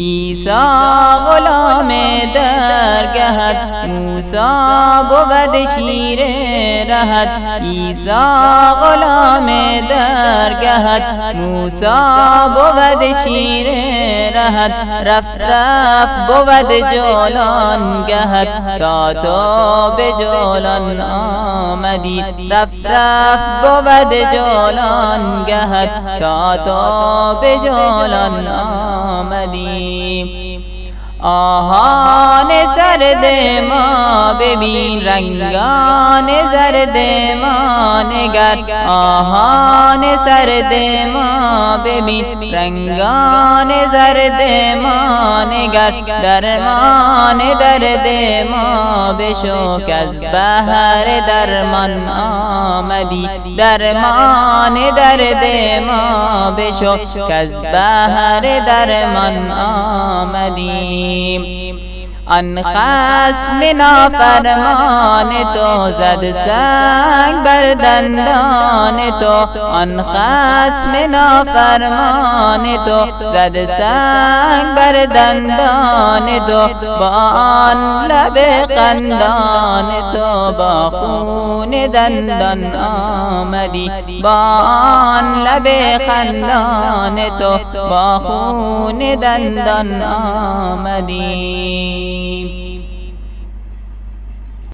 ایسا غلام درگهد موسا بود شیر رهد ایسا غلام درگهد موسا بود شیر رهد رف رف بود جولان گهد تا تو به جولان آمدی رف رف بود جولان گهد تا تو به جولان آمدی. آهان سرد ما ببین رنگان زرد ما نگر آهان سرد ما ببین رنگان زرد ما نگر درمان درد ما بشو از بهر درمان آمدی. درمان درد ما بشو از بهر درمان آمدی. آن خصم نافرمان تو زد سنگ بر دندان تو. آن خصم نافرمان تو زد سنگ بر دندان تو. با آن لب خندان تو با خون دندان آمدی. با آن لب خندان تو با خون دندان آمدی.